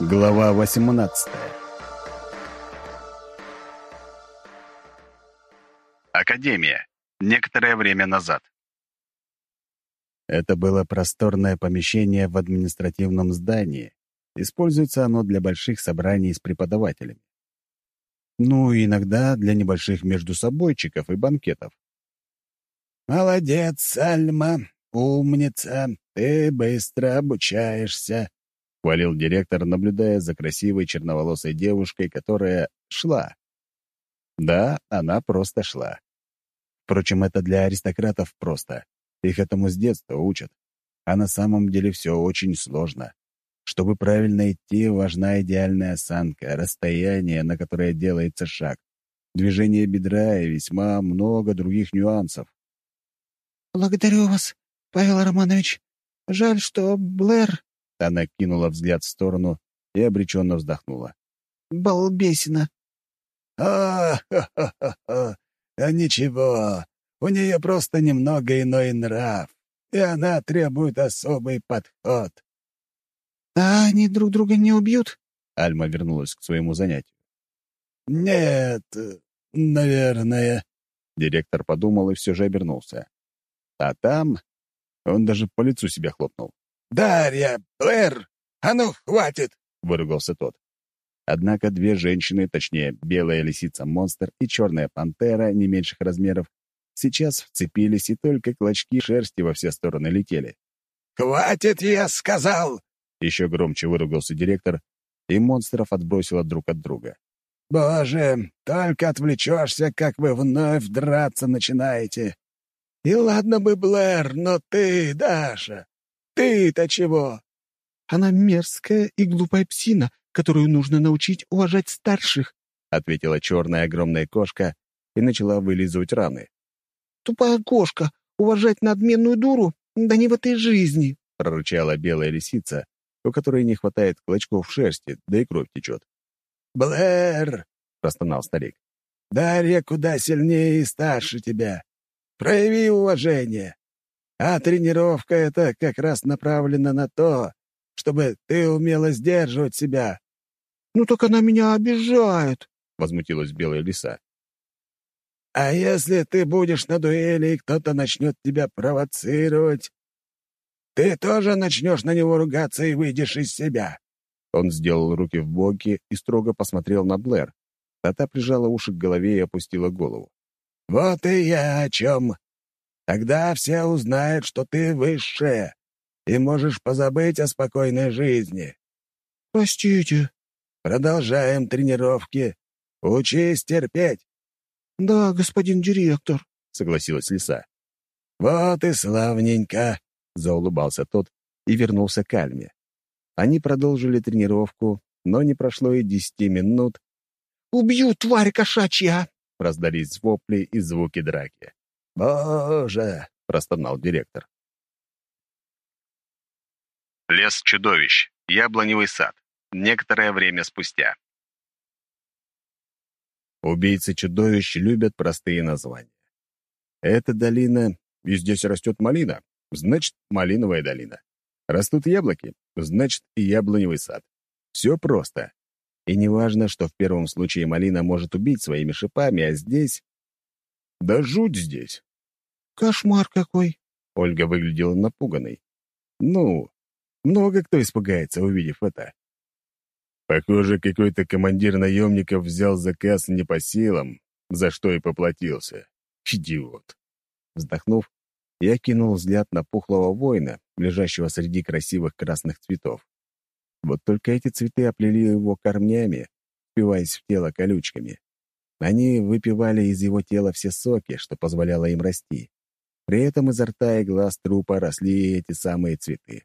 Глава 18 Академия. Некоторое время назад. Это было просторное помещение в административном здании. Используется оно для больших собраний с преподавателями. Ну, и иногда для небольших междусобойчиков и банкетов. «Молодец, Сальма, умница, ты быстро обучаешься», — хвалил директор, наблюдая за красивой черноволосой девушкой, которая шла. Да, она просто шла. Впрочем, это для аристократов просто. Их этому с детства учат. А на самом деле все очень сложно. Чтобы правильно идти, важна идеальная осанка, расстояние, на которое делается шаг, движение бедра и весьма много других нюансов. «Благодарю вас, Павел Романович. Жаль, что Блэр...» Она кинула взгляд в сторону и обреченно вздохнула. «Балбесина». «А, ха-ха-ха! А ничего, у нее просто немного иной нрав, и она требует особый подход». «А они друг друга не убьют?» Альма вернулась к своему занятию. «Нет, наверное», — директор подумал и все же обернулся. А там он даже по лицу себя хлопнул. «Дарья! Блэр! А ну, хватит!» — выругался тот. Однако две женщины, точнее, белая лисица-монстр и черная пантера не меньших размеров, сейчас вцепились, и только клочки шерсти во все стороны летели. «Хватит, я сказал!» Еще громче выругался директор, и монстров отбросило друг от друга. «Боже, только отвлечешься, как вы вновь драться начинаете. И ладно бы, Блэр, но ты, Даша, ты-то чего?» «Она мерзкая и глупая псина, которую нужно научить уважать старших», — ответила черная огромная кошка и начала вылизывать раны. «Тупая кошка, уважать надменную дуру? Да не в этой жизни!» — прорычала белая лисица, у которой не хватает клочков шерсти, да и кровь течет. «Блэр!» — простонал старик. «Дарья куда сильнее и старше тебя. Прояви уважение. А тренировка — это как раз направлена на то, чтобы ты умела сдерживать себя». «Ну так она меня обижает», — возмутилась белая лиса. «А если ты будешь на дуэли, и кто-то начнет тебя провоцировать, ты тоже начнешь на него ругаться и выйдешь из себя». Он сделал руки в боки и строго посмотрел на Блэр. А та прижала уши к голове и опустила голову. «Вот и я о чем. Тогда все узнают, что ты высшая, и можешь позабыть о спокойной жизни». «Простите». «Продолжаем тренировки. Учись терпеть». «Да, господин директор», — согласилась лиса. «Вот и славненько», — заулыбался тот и вернулся к Альме. Они продолжили тренировку, но не прошло и десяти минут. «Убью, тварь кошачья!» — раздались вопли и звуки драки. «Боже!» — простонал директор. Лес чудовищ. Яблоневый сад. Некоторое время спустя. Убийцы чудовищ любят простые названия. Эта долина, и здесь растет малина, значит, малиновая долина. Растут яблоки, значит, и яблоневый сад. Все просто. И не важно, что в первом случае малина может убить своими шипами, а здесь... Да жуть здесь. Кошмар какой. Ольга выглядела напуганной. Ну, много кто испугается, увидев это. Похоже, какой-то командир наемников взял заказ не по силам, за что и поплатился. Идиот. Вздохнув, я кинул взгляд на пухлого воина, лежащего среди красивых красных цветов. Вот только эти цветы оплели его корнями, впиваясь в тело колючками. Они выпивали из его тела все соки, что позволяло им расти. При этом изо рта и глаз трупа росли эти самые цветы.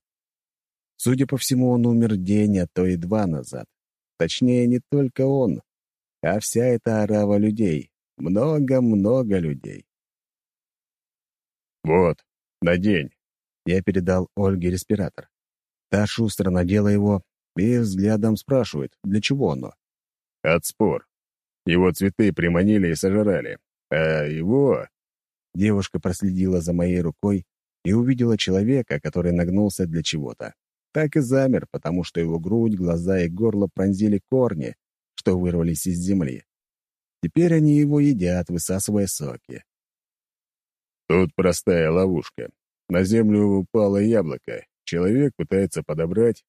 Судя по всему, он умер день, а то и два назад. Точнее, не только он, а вся эта орава людей. Много-много людей. «Вот, надень». Я передал Ольге респиратор. Та шустро надела его и взглядом спрашивает, для чего оно. «Отспор. Его цветы приманили и сожрали. А его...» Девушка проследила за моей рукой и увидела человека, который нагнулся для чего-то. так и замер, потому что его грудь, глаза и горло пронзили корни, что вырвались из земли. Теперь они его едят, высасывая соки. Тут простая ловушка. На землю упало яблоко. Человек пытается подобрать,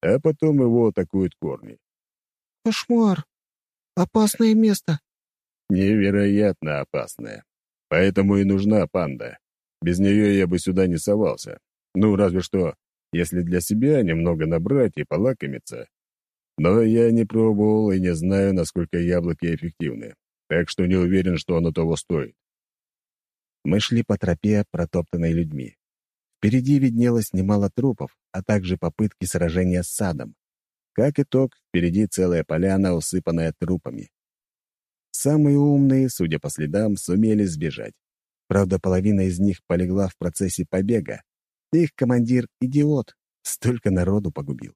а потом его атакуют корни. «Кошмар! Опасное место!» Невероятно опасное. Поэтому и нужна панда. Без нее я бы сюда не совался. Ну, разве что, если для себя немного набрать и полакомиться. Но я не пробовал и не знаю, насколько яблоки эффективны. Так что не уверен, что оно того стоит. Мы шли по тропе, протоптанной людьми. Впереди виднелось немало трупов, а также попытки сражения с садом. Как итог, впереди целая поляна, усыпанная трупами. Самые умные, судя по следам, сумели сбежать. Правда, половина из них полегла в процессе побега. Их командир — идиот, столько народу погубил.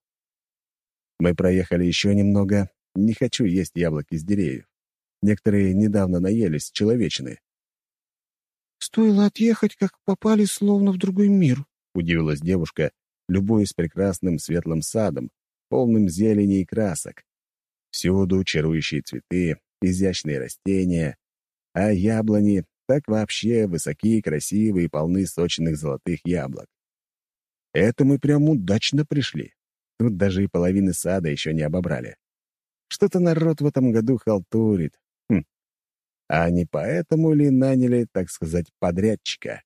Мы проехали еще немного. Не хочу есть яблоки с деревьев. Некоторые недавно наелись человечины. «Стоило отъехать, как попали словно в другой мир», — удивилась девушка, любуясь прекрасным светлым садом, полным зелени и красок. Всюду чарующие цветы, изящные растения, а яблони так вообще высокие, красивые и полны сочных золотых яблок. Это мы прям удачно пришли. Тут даже и половины сада еще не обобрали. Что-то народ в этом году халтурит. Хм. А не поэтому ли наняли, так сказать, подрядчика?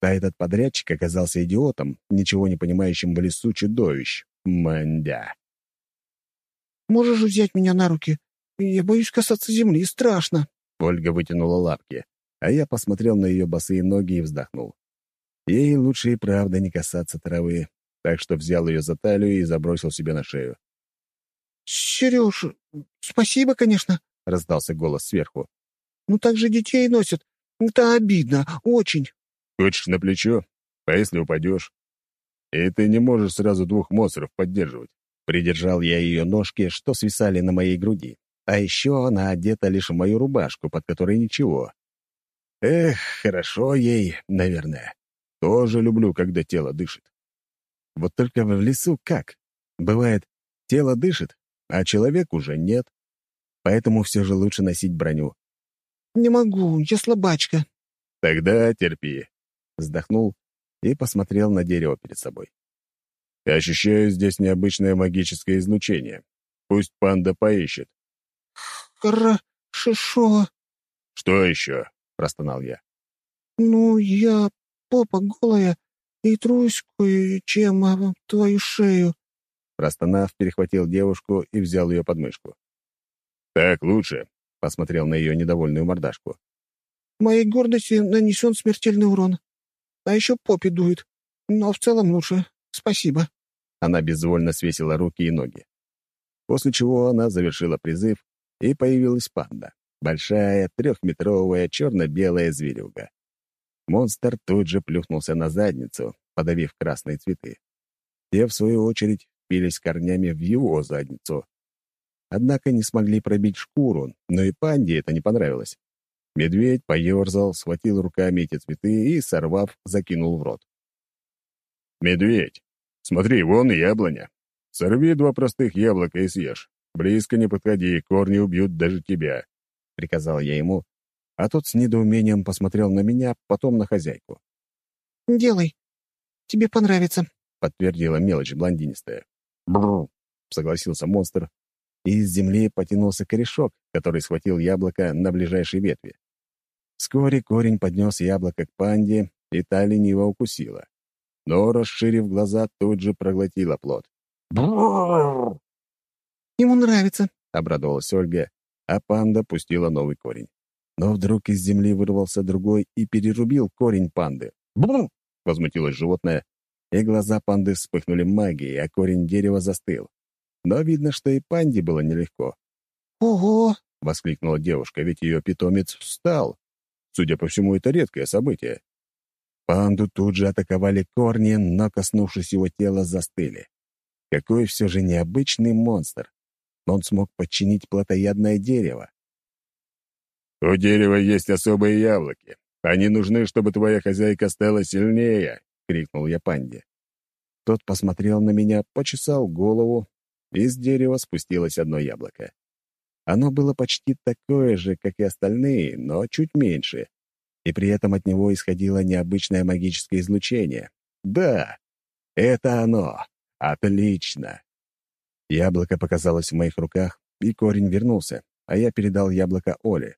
А этот подрядчик оказался идиотом, ничего не понимающим в лесу чудовищ. Мандя. «Можешь взять меня на руки? Я боюсь касаться земли, страшно». Ольга вытянула лапки, а я посмотрел на ее босые ноги и вздохнул. Ей лучше и правда не касаться травы, так что взял ее за талию и забросил себе на шею. «Сереж, спасибо, конечно», — раздался голос сверху. «Ну так же детей носят. Это обидно, очень». «Хочешь на плечо? А если упадешь? И ты не можешь сразу двух монстров поддерживать». Придержал я ее ножки, что свисали на моей груди. А еще она одета лишь в мою рубашку, под которой ничего. Эх, хорошо ей, наверное. Тоже люблю, когда тело дышит. Вот только в лесу как? Бывает, тело дышит, а человек уже нет. Поэтому все же лучше носить броню. «Не могу, я слабачка». «Тогда терпи», — вздохнул и посмотрел на дерево перед собой. «Ощущаю здесь необычное магическое излучение. Пусть панда поищет». «Хорошо». «Что еще?» — простонал я. «Ну, я попа голая и трусь кое-чем об твою шею». Простонав, перехватил девушку и взял ее под мышку. «Так лучше», — посмотрел на ее недовольную мордашку. «Моей гордости нанесен смертельный урон. А еще попе дует. Но в целом лучше. Спасибо». Она безвольно свесила руки и ноги. После чего она завершила призыв, и появилась панда. Большая, трехметровая, черно-белая зверюга. Монстр тут же плюхнулся на задницу, подавив красные цветы. Те, в свою очередь, впились корнями в его задницу. Однако не смогли пробить шкуру, но и панде это не понравилось. Медведь поерзал, схватил руками эти цветы и, сорвав, закинул в рот. «Медведь, смотри, вон яблоня. Сорви два простых яблока и съешь. Близко не подходи, корни убьют даже тебя», — приказал я ему, а тот с недоумением посмотрел на меня, потом на хозяйку. «Делай. Тебе понравится», — подтвердила мелочь блондинистая. «Бррр», — согласился монстр, и из земли потянулся корешок, который схватил яблоко на ближайшей ветви. Вскоре корень поднес яблоко к панде, и та лениво укусила. Но, расширив глаза, тут же проглотила плод. «Бррр!» «Ему нравится», — обрадовалась Ольга, а панда пустила новый корень. Но вдруг из земли вырвался другой и перерубил корень панды. «Бррр!» — возмутилось животное, и глаза панды вспыхнули магией, а корень дерева застыл. Но видно, что и панде было нелегко. «Ого!» — воскликнула девушка, ведь ее питомец встал. Судя по всему, это редкое событие. Панду тут же атаковали корни, но, коснувшись его тела, застыли. Какой все же необычный монстр. Он смог подчинить плотоядное дерево. «У дерева есть особые яблоки. Они нужны, чтобы твоя хозяйка стала сильнее!» — крикнул я панде. Тот посмотрел на меня, почесал голову, и с дерева спустилось одно яблоко. Оно было почти такое же, как и остальные, но чуть меньше, и при этом от него исходило необычное магическое излучение. Да, это оно. Отлично. Яблоко показалось в моих руках, и корень вернулся, а я передал яблоко Оле.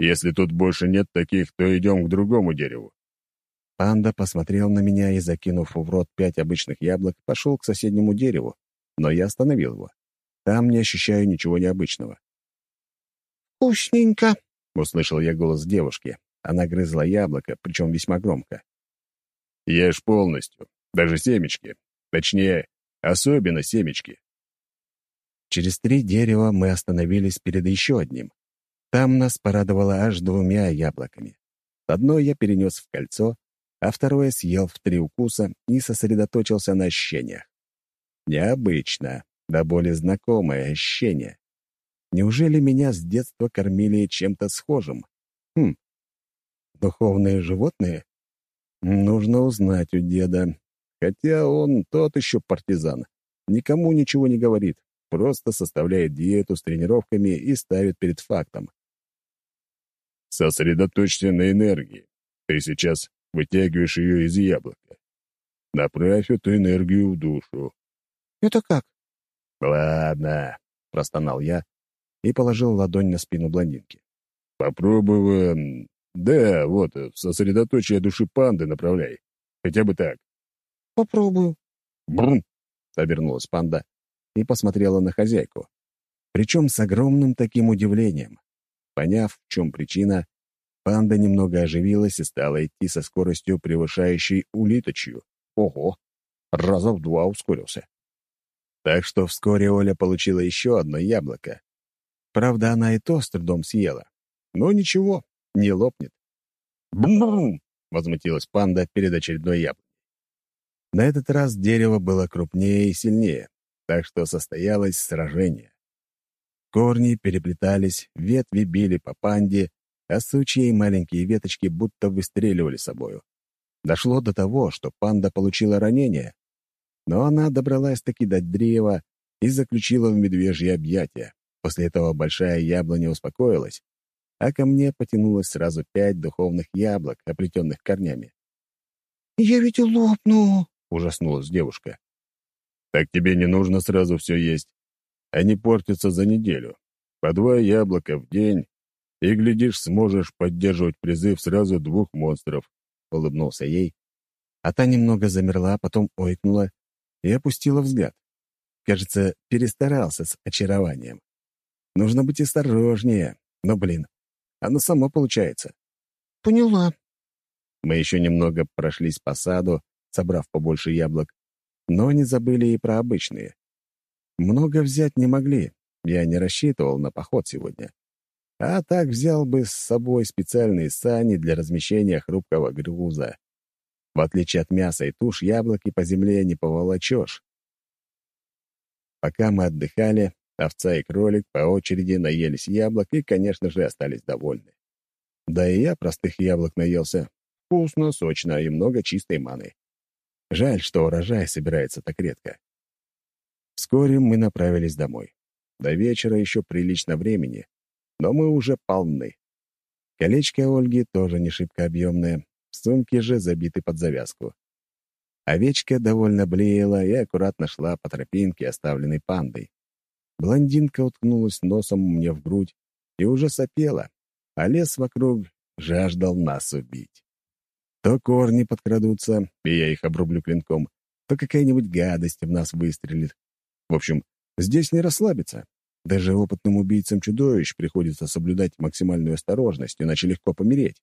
«Если тут больше нет таких, то идем к другому дереву». Панда посмотрел на меня и, закинув в рот пять обычных яблок, пошел к соседнему дереву, но я остановил его. Там не ощущаю ничего необычного. «Вкусненько», — услышал я голос девушки. Она грызла яблоко, причем весьма громко. «Ешь полностью, даже семечки. Точнее, особенно семечки». Через три дерева мы остановились перед еще одним. Там нас порадовало аж двумя яблоками. Одно я перенес в кольцо, а второе съел в три укуса и сосредоточился на ощущениях. Необычно, да более знакомое ощущение. Неужели меня с детства кормили чем-то схожим? Хм, духовные животные? Нужно узнать у деда. Хотя он тот еще партизан. Никому ничего не говорит, просто составляет диету с тренировками и ставит перед фактом. Сосредоточься на энергии. Ты сейчас вытягиваешь ее из яблока. Направь эту энергию в душу. «Это как?» «Ладно», — простонал я и положил ладонь на спину блондинки. «Попробуй... Да, вот, сосредоточие души панды направляй. Хотя бы так». «Попробую». «Брум!» — обернулась панда и посмотрела на хозяйку. Причем с огромным таким удивлением. Поняв, в чем причина, панда немного оживилась и стала идти со скоростью, превышающей улиточью. Ого! Раза в два ускорился. Так что вскоре Оля получила еще одно яблоко. Правда, она и то с трудом съела. Но ничего, не лопнет. «Бум!» — возмутилась панда перед очередной яблокой. На этот раз дерево было крупнее и сильнее, так что состоялось сражение. Корни переплетались, ветви били по панде, а сучья и маленькие веточки будто выстреливали собою. Дошло до того, что панда получила ранение, но она добралась-таки до древа и заключила в медвежье объятия. После этого большая яблоня успокоилась, а ко мне потянулось сразу пять духовных яблок, оплетенных корнями. «Я ведь лопну!» — ужаснулась девушка. «Так тебе не нужно сразу все есть. Они портятся за неделю. По два яблока в день, и, глядишь, сможешь поддерживать призыв сразу двух монстров», — улыбнулся ей. А та немного замерла, потом ойкнула и опустила взгляд. Кажется, перестарался с очарованием. Нужно быть осторожнее. Но, блин, оно само получается. Поняла. Мы еще немного прошлись по саду, собрав побольше яблок, но не забыли и про обычные. Много взять не могли, я не рассчитывал на поход сегодня. А так взял бы с собой специальные сани для размещения хрупкого груза. В отличие от мяса и туш, яблоки по земле не поволочешь. Пока мы отдыхали, овца и кролик по очереди наелись яблок и, конечно же, остались довольны. Да и я простых яблок наелся. Вкусно, сочно и много чистой маны. Жаль, что урожай собирается так редко. Вскоре мы направились домой. До вечера еще прилично времени, но мы уже полны. Колечко Ольги тоже не шибко объемное, сумки же забиты под завязку. Овечка довольно блеяла и аккуратно шла по тропинке, оставленной пандой. Блондинка уткнулась носом мне в грудь и уже сопела, а лес вокруг жаждал нас убить. То корни подкрадутся, и я их обрублю клинком, то какая-нибудь гадость в нас выстрелит. В общем, здесь не расслабиться. Даже опытным убийцам чудовищ приходится соблюдать максимальную осторожность, иначе легко помереть.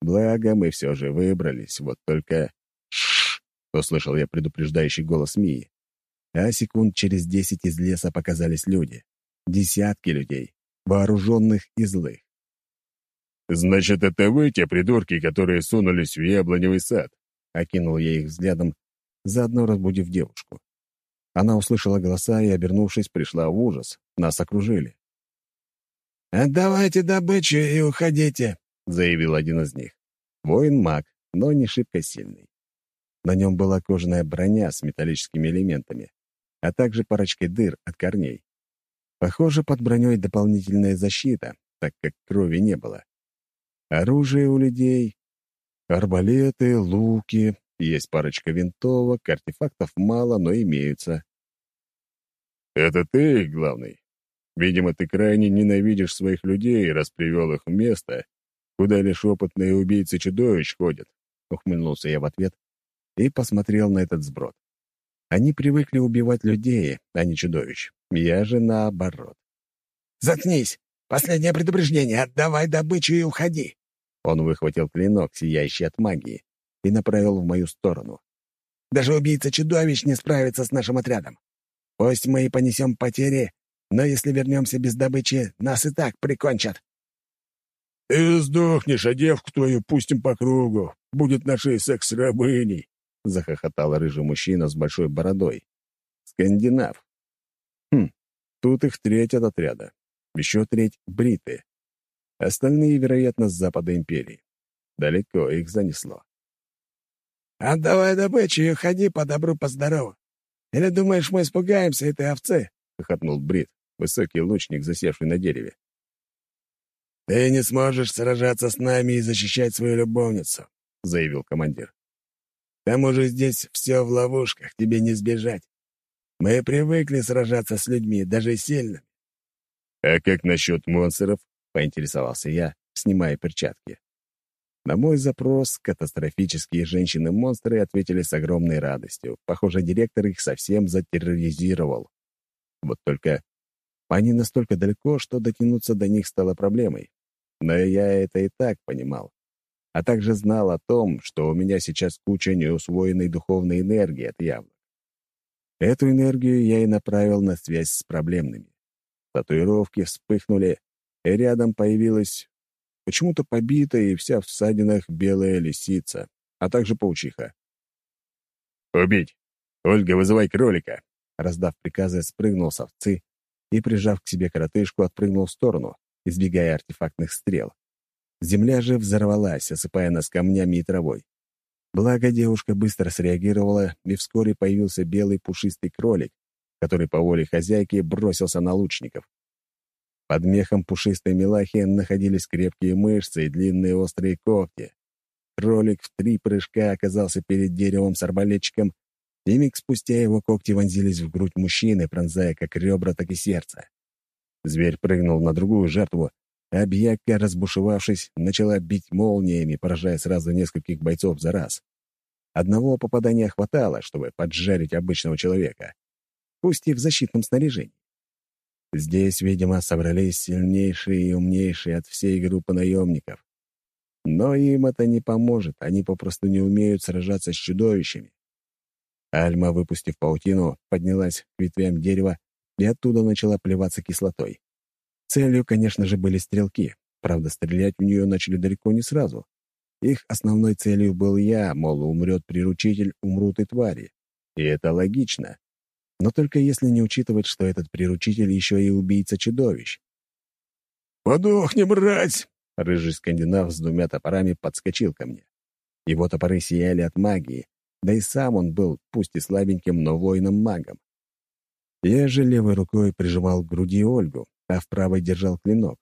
Благо, мы все же выбрались, вот только — услышал я предупреждающий голос Мии. А секунд через десять из леса показались люди. Десятки людей, вооруженных и злых. «Значит, это вы те придурки, которые сунулись в яблоневый сад?» — окинул я их взглядом, заодно разбудив девушку. Она услышала голоса и, обернувшись, пришла в ужас. Нас окружили. «Отдавайте добычу и уходите», — заявил один из них. Воин-маг, но не шибко сильный. На нем была кожаная броня с металлическими элементами, а также парочкой дыр от корней. Похоже, под броней дополнительная защита, так как крови не было. Оружие у людей — арбалеты, луки, есть парочка винтовок, артефактов мало, но имеются. «Это ты их главный? Видимо, ты крайне ненавидишь своих людей, раз привел их в место, куда лишь опытные убийцы чудовищ ходят», — ухмыльнулся я в ответ и посмотрел на этот сброд. Они привыкли убивать людей, а не чудовищ. Я же наоборот. «Заткнись! Последнее предупреждение! Отдавай добычу и уходи!» Он выхватил клинок, сияющий от магии, и направил в мою сторону. «Даже убийца-чудовищ не справится с нашим отрядом. Пусть мы и понесем потери, но если вернемся без добычи, нас и так прикончат». «Ты сдохнешь, а девку твою пустим по кругу. Будет нашей секс-рабыней», — захохотал рыжий мужчина с большой бородой. «Скандинав. Хм, тут их треть от отряда. Еще треть — бриты. Остальные, вероятно, с запада империи. Далеко их занесло. «Отдавай добычу и ходи по добру, по здорову. Или думаешь, мы испугаемся этой овцы?» — хохотнул Брит, высокий лучник, засевший на дереве. «Ты не сможешь сражаться с нами и защищать свою любовницу», — заявил командир. «К тому же здесь все в ловушках, тебе не сбежать. Мы привыкли сражаться с людьми, даже сильными». «А как насчет монстров?» — поинтересовался я, снимая перчатки. На мой запрос катастрофические женщины-монстры ответили с огромной радостью. Похоже, директор их совсем затерроризировал. Вот только они настолько далеко, что дотянуться до них стало проблемой. Но я это и так понимал. А также знал о том, что у меня сейчас куча неусвоенной духовной энергии от яблок. Эту энергию я и направил на связь с проблемными. Татуировки вспыхнули, и рядом появилась почему-то побитая и вся в ссадинах белая лисица, а также паучиха. «Убить! Ольга, вызывай кролика!» Раздав приказы, спрыгнул с овцы и, прижав к себе коротышку, отпрыгнул в сторону, избегая артефактных стрел. Земля же взорвалась, осыпая нас камнями и травой. Благо, девушка быстро среагировала, и вскоре появился белый пушистый кролик, который по воле хозяйки бросился на лучников. Под мехом пушистой мелахи находились крепкие мышцы и длинные острые когти. Кролик в три прыжка оказался перед деревом с арбалетчиком, и миг спустя его когти вонзились в грудь мужчины, пронзая как ребра, так и сердце. Зверь прыгнул на другую жертву, а бьяка, разбушевавшись, начала бить молниями, поражая сразу нескольких бойцов за раз. Одного попадания хватало, чтобы поджарить обычного человека, пусть и в защитном снаряжении. Здесь, видимо, собрались сильнейшие и умнейшие от всей группы наемников. Но им это не поможет, они попросту не умеют сражаться с чудовищами. Альма, выпустив паутину, поднялась к ветвям дерева и оттуда начала плеваться кислотой. Целью, конечно же, были стрелки. Правда, стрелять в нее начали далеко не сразу. Их основной целью был я, мол, умрет приручитель, умрут и твари. И это логично но только если не учитывать, что этот приручитель еще и убийца чудовищ. «Подохни, брать!» Рыжий скандинав с двумя топорами подскочил ко мне. Его топоры сияли от магии, да и сам он был, пусть и слабеньким, но воином-магом. Я же левой рукой прижимал к груди Ольгу, а в правой держал клинок.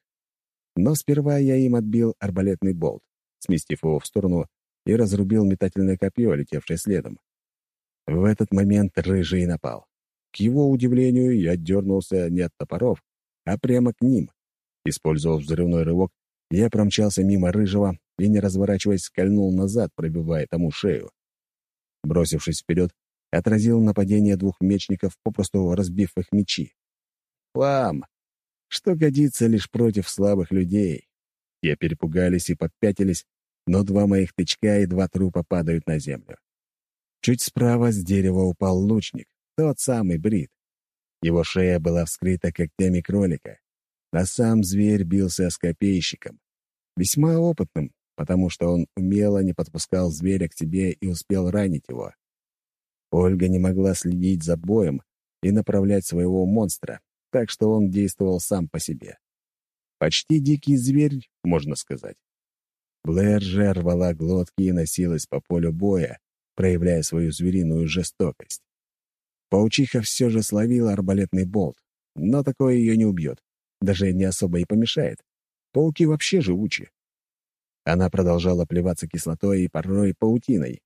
Но сперва я им отбил арбалетный болт, сместив его в сторону и разрубил метательное копье, летевшее следом. В этот момент Рыжий напал. К его удивлению, я дернулся не от топоров, а прямо к ним. Использовав взрывной рывок, я промчался мимо рыжего и, не разворачиваясь, скольнул назад, пробивая тому шею. Бросившись вперед, отразил нападение двух мечников, попросту разбив их мечи. Хлам! Что годится лишь против слабых людей. Те перепугались и попятились, но два моих тычка и два трупа падают на землю. Чуть справа с дерева упал лучник, тот самый Брит. Его шея была вскрыта когтями кролика, а сам зверь бился с копейщиком. Весьма опытным, потому что он умело не подпускал зверя к себе и успел ранить его. Ольга не могла следить за боем и направлять своего монстра, так что он действовал сам по себе. Почти дикий зверь, можно сказать. Блэр же рвала глотки и носилась по полю боя, проявляя свою звериную жестокость. Паучиха все же словила арбалетный болт, но такое ее не убьет, даже не особо и помешает. Пауки вообще живучи. Она продолжала плеваться кислотой и порой паутиной.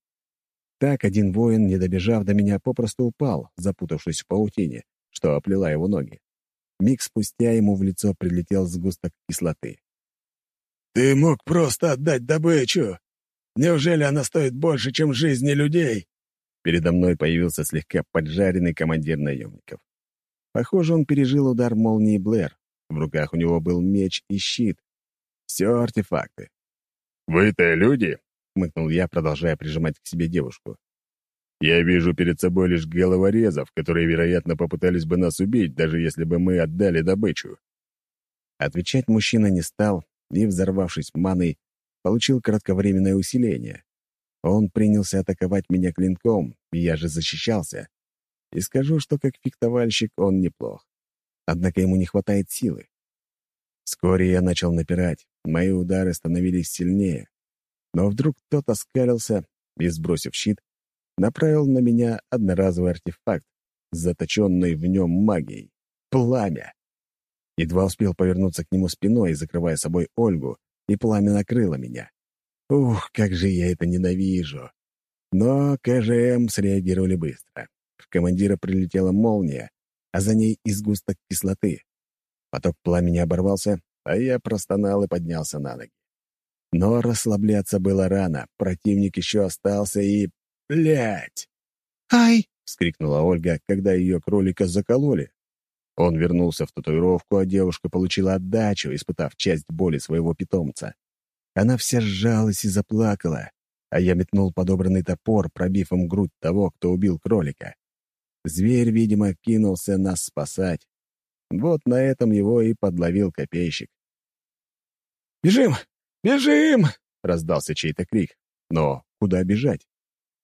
Так один воин, не добежав до меня, попросту упал, запутавшись в паутине, что оплела его ноги. Миг спустя ему в лицо прилетел сгусток кислоты. «Ты мог просто отдать добычу! Неужели она стоит больше, чем жизни людей?» Передо мной появился слегка поджаренный командир наемников. Похоже, он пережил удар молнии Блэр. В руках у него был меч и щит. Все артефакты. «Вы-то люди?» — хмыкнул я, продолжая прижимать к себе девушку. «Я вижу перед собой лишь головорезов, которые, вероятно, попытались бы нас убить, даже если бы мы отдали добычу». Отвечать мужчина не стал и, взорвавшись маной, получил кратковременное усиление. Он принялся атаковать меня клинком, и я же защищался. И скажу, что как фехтовальщик он неплох. Однако ему не хватает силы. Вскоре я начал напирать, мои удары становились сильнее. Но вдруг кто-то скалился и, сбросив щит, направил на меня одноразовый артефакт, заточенный в нем магией — пламя. Едва успел повернуться к нему спиной, закрывая собой Ольгу, и пламя накрыло меня. Ух, как же я это ненавижу! Но КЖМ среагировали быстро. В командира прилетела молния, а за ней изгусток кислоты. Поток пламени оборвался, а я простонал и поднялся на ноги. Но расслабляться было рано, противник еще остался и... Блядь! «Ай!» — вскрикнула Ольга, когда ее кролика закололи. Он вернулся в татуировку, а девушка получила отдачу, испытав часть боли своего питомца. Она вся сжалась и заплакала, а я метнул подобранный топор, пробив им грудь того, кто убил кролика. Зверь, видимо, кинулся нас спасать. Вот на этом его и подловил копейщик. «Бежим! Бежим!» — раздался чей-то крик. Но куда бежать?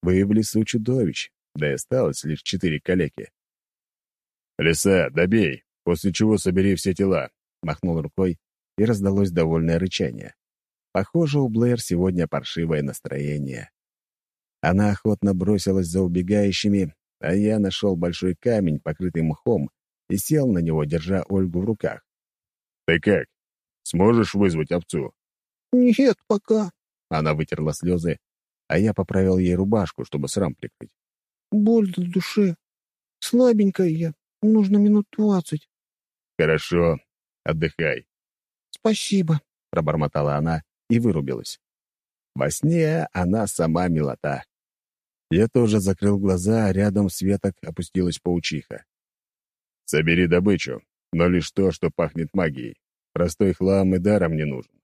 Вы в лесу чудовищ, да и осталось лишь четыре калеки. «Лиса, добей, после чего собери все тела», — махнул рукой, и раздалось довольное рычание. Похоже, у Блэр сегодня паршивое настроение. Она охотно бросилась за убегающими, а я нашел большой камень, покрытый мхом, и сел на него, держа Ольгу в руках. «Ты как? Сможешь вызвать овцу?» «Нет, пока». Она вытерла слезы, а я поправил ей рубашку, чтобы срам прикрыть. «Боль на душе. Слабенькая я. Нужно минут двадцать». «Хорошо. Отдыхай». «Спасибо», — пробормотала она и вырубилась. Во сне она сама милота. Я тоже закрыл глаза, а рядом с веток опустилась паучиха. «Собери добычу, но лишь то, что пахнет магией. Простой хлам и даром не нужен».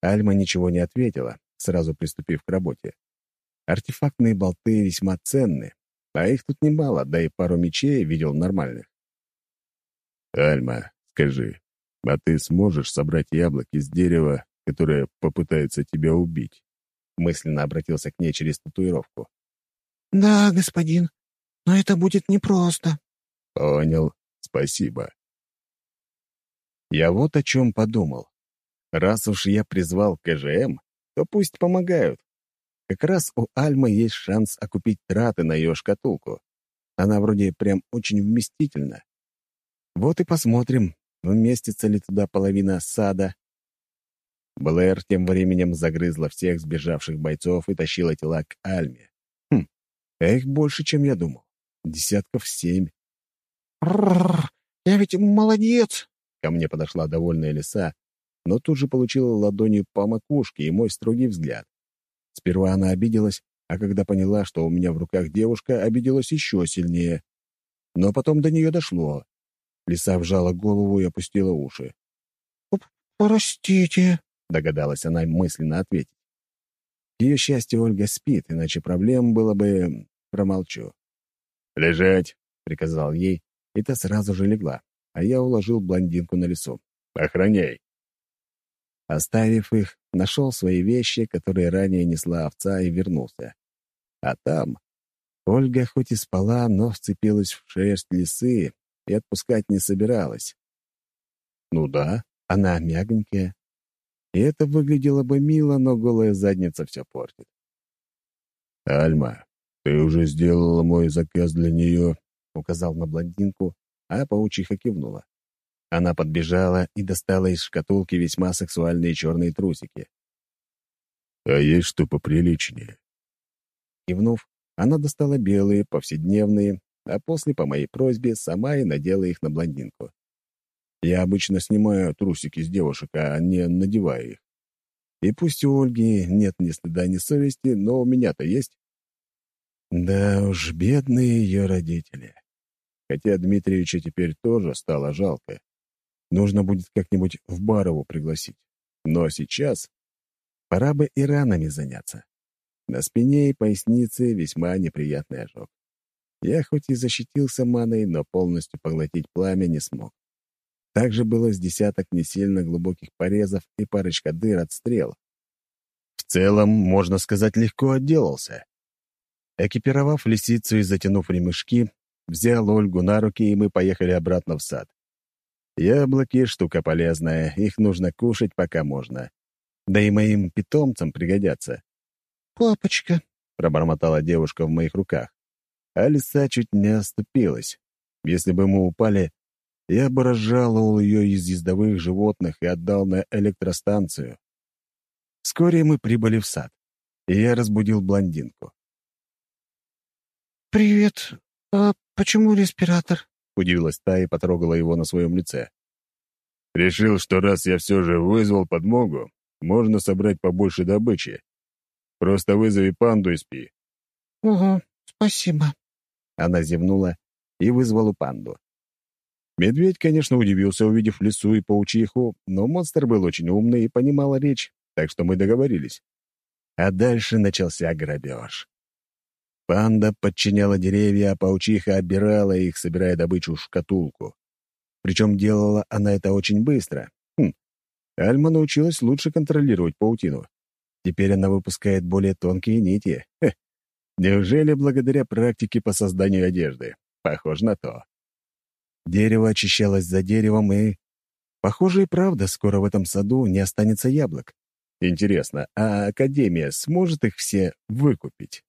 Альма ничего не ответила, сразу приступив к работе. Артефактные болты весьма ценны, а их тут немало, да и пару мечей видел нормальных. «Альма, скажи, а ты сможешь собрать яблоки с дерева которая попытается тебя убить. Мысленно обратился к ней через татуировку. «Да, господин, но это будет непросто». «Понял. Спасибо». Я вот о чем подумал. Раз уж я призвал КЖМ, то пусть помогают. Как раз у Альмы есть шанс окупить траты на ее шкатулку. Она вроде прям очень вместительна. Вот и посмотрим, вместится ли туда половина сада Блэр тем временем загрызла всех сбежавших бойцов и тащила тела к Альме. Хм, а их больше, чем я думал. Десятков семь. «Рррр, я ведь молодец!» Ко мне подошла довольная лиса, но тут же получила ладонью по макушке и мой строгий взгляд. Сперва она обиделась, а когда поняла, что у меня в руках девушка, обиделась еще сильнее. Но потом до нее дошло. Лиса вжала голову и опустила уши. «Простите», — догадалась она мысленно ответить. К ее счастью, Ольга спит, иначе проблем было бы... Промолчу. «Лежать!» — приказал ей, и та сразу же легла, а я уложил блондинку на лесу. «Охраняй!» Оставив их, нашел свои вещи, которые ранее несла овца, и вернулся. А там Ольга хоть и спала, но вцепилась в шерсть лисы и отпускать не собиралась. Ну да, она мягонькая, и это выглядело бы мило, но голая задница все портит. «Альма, ты уже сделала мой заказ для нее», — указал на блондинку, а паучиха кивнула. Она подбежала и достала из шкатулки весьма сексуальные черные трусики. «А есть что поприличнее?» Кивнув, она достала белые, повседневные, а после, по моей просьбе, сама и надела их на блондинку. Я обычно снимаю трусики с девушек, а не надеваю их. И пусть у Ольги нет ни стыда, ни совести, но у меня-то есть. Да уж, бедные ее родители. Хотя Дмитриевича теперь тоже стало жалко. Нужно будет как-нибудь в Барову пригласить. Но сейчас пора бы и ранами заняться. На спине и пояснице весьма неприятный ожог. Я хоть и защитился маной, но полностью поглотить пламя не смог. Также было с десяток не сильно глубоких порезов и парочка дыр от стрел. В целом, можно сказать, легко отделался. Экипировав лисицу и затянув ремешки, взял Ольгу на руки, и мы поехали обратно в сад. Яблоки — штука полезная, их нужно кушать, пока можно. Да и моим питомцам пригодятся. «Папочка», — пробормотала девушка в моих руках. А лиса чуть не оступилась. Если бы мы упали, я бы разжаловал ее из ездовых животных и отдал на электростанцию. Вскоре мы прибыли в сад, и я разбудил блондинку. «Привет. А почему респиратор?» — удивилась та и потрогала его на своем лице. «Решил, что раз я все же вызвал подмогу, можно собрать побольше добычи. Просто вызови панду и спи». «Угу, спасибо». Она зевнула и вызвала панду. Медведь, конечно, удивился, увидев лису и паучиху, но монстр был очень умный и понимал речь, так что мы договорились. А дальше начался грабеж. Панда подчиняла деревья, а паучиха обирала их, собирая добычу в шкатулку. Причем делала она это очень быстро. Хм. Альма научилась лучше контролировать паутину. Теперь она выпускает более тонкие нити. Хе. Неужели благодаря практике по созданию одежды? Похоже на то. Дерево очищалось за деревом, и... Похоже и правда, скоро в этом саду не останется яблок. Интересно, а Академия сможет их все выкупить?